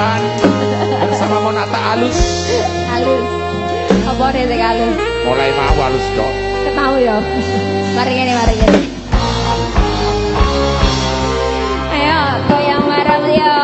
depan bersama Monata Alus. Alus. Apa nih sing alus? Mulai mau alus dok. Ketau ya. Mari ngene mari ngene. Ayo goyang bareng yo.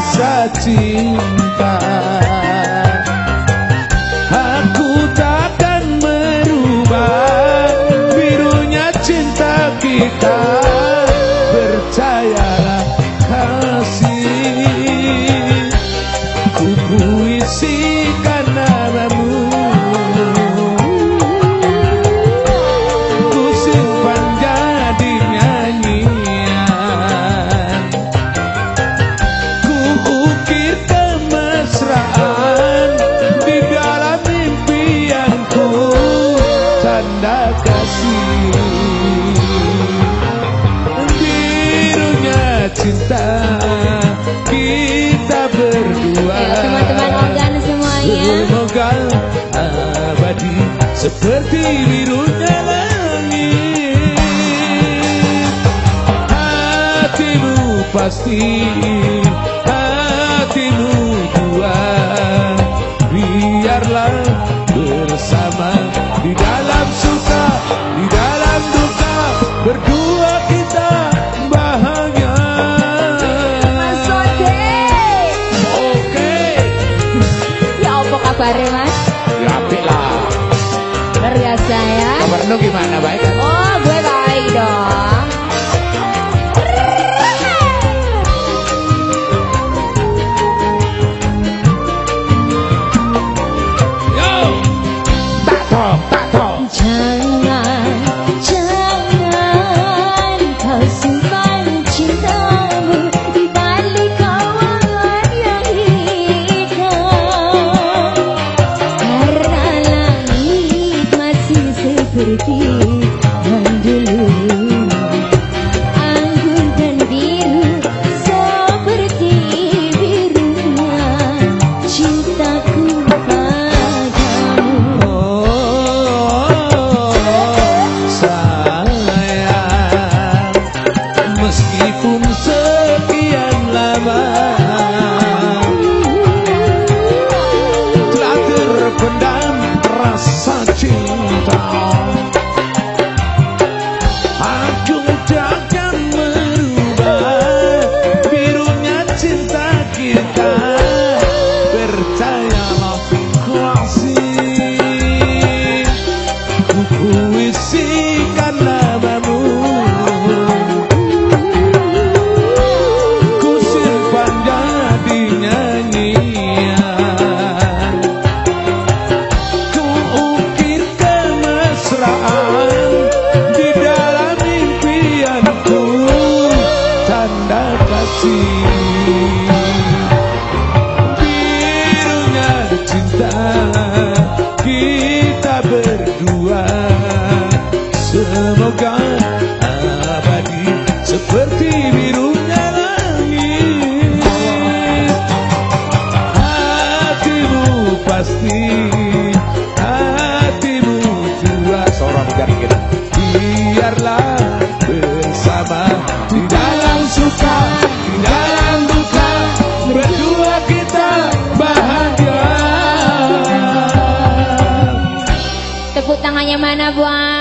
Rasa cinta. Aku takkan merubah Birunya cinta kita Birunya cinta Kita berdua. Ayo teman-teman organ semuanya. Semoga abadi seperti birunya langit. Hatimu pasti Luar biasa ya Kabar lu gimana baik kan? Oh seperti birunya langit. Hatimu pasti hatimu jua seorang garing biarlah bersama di dalam suka di dalam duka berdua kita bahagia. Tepuk tangannya mana buat